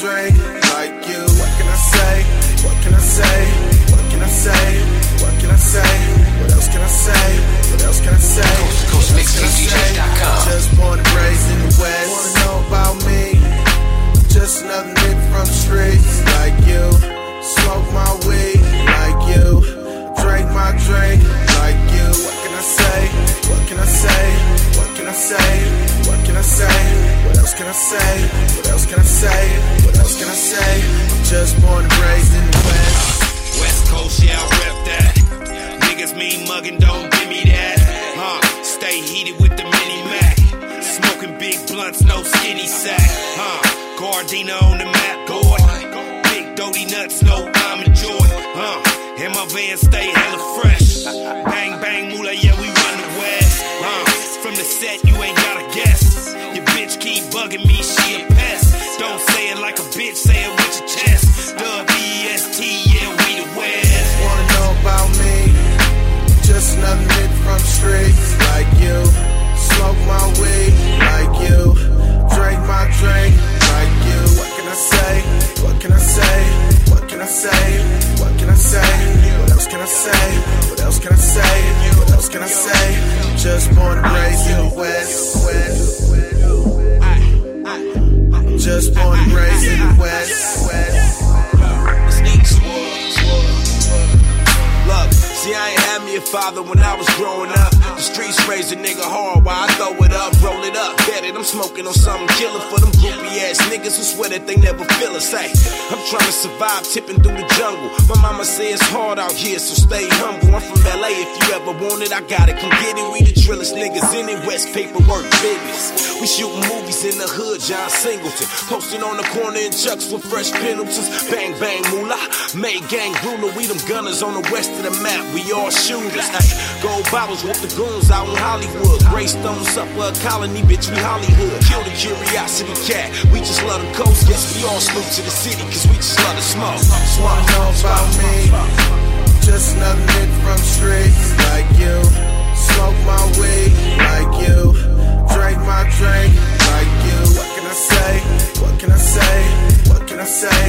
Dre. Sack. Huh? Gardena on the map, boy. Big doty nuts, no I'm a joy. Huh? And my van stay hella fresh. Bang, bang, moolah, yeah, we run the West. Huh? From the set, you ain't gotta guess. Your bitch keep bugging me, she a pest. Don't say it like a bitch, say it with your chest. W-E-S-T, yeah, we the West. Wanna know about me? Just another nigga from streets like you. Smoke my weed say? What else can I say? What else can I say? Just born and raised in the West. Just born and raised in the West. Look, see, I ain't had me a father when I was growing up. The streets raised a nigga hard while I throw it up, roll it up. Bet it, I'm smoking on something killer for them groupie ass niggas who swear that they never feel us. Hey, I'm trying to survive tipping through the jungle. My mama say it's hard out here, so stay humble. I'm from LA, if you ever want it, I got it. Come get it. We the trillest niggas in it, West paperwork business. We shooting movies in the hood, John Singleton. Posting on the corner in Chucks with fresh Pendletons. Bang, bang, moolah. May gang ruler, we them gunners on the west of the map. We all shooters. Gold bottles with the goons out in Hollywood. Greystones up a colony, bitch, we Hollywood. Kill the curiosity cat. We just love the coast. Yes, we all snoop to the city, cause we love the smoke. Wanna know about me? Just another nigga from streets like you. Smoke my weed like you. Drink my drink like you. What can I say? What can I say? What can I say?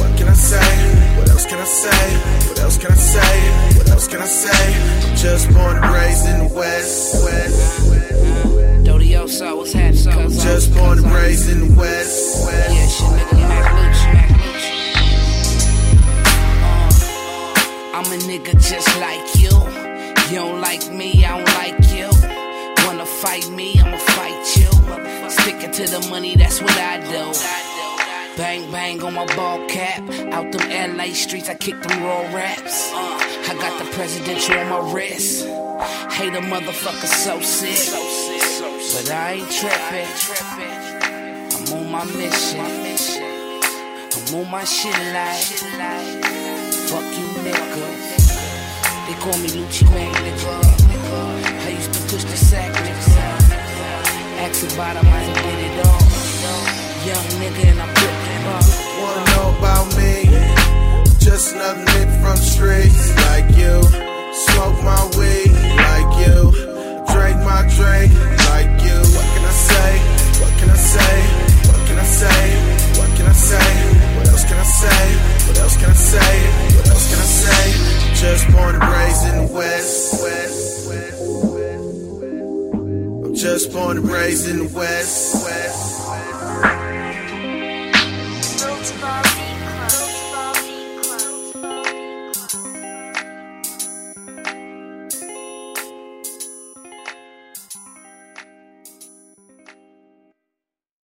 What can I say? What else can I say? What else can I say? What else can I say? I'm just born and raised in the West. West. Dodioso, what's happening, cuz? Just born and raised in the West. West. Yeah, shit, nigga, Mac Lucci, Mac Lucci. I'm a nigga just like you. You don't like me, I don't like you. Wanna fight me, I'ma fight you. Sticking to the money, that's what I do. Bang bang on my ball cap. Out them LA streets, I kick them raw raps. I got the presidential on my wrist. Hate a motherfucker so sick. But I ain't tripping. I'm on my mission. I'm on my shit like. Fuck you, nigga. They call me Lucci nigga. I used to push the sack, nigga. Ask about I ain't get it all. Young nigga, and I'm looking I'm born and raised in the West. West.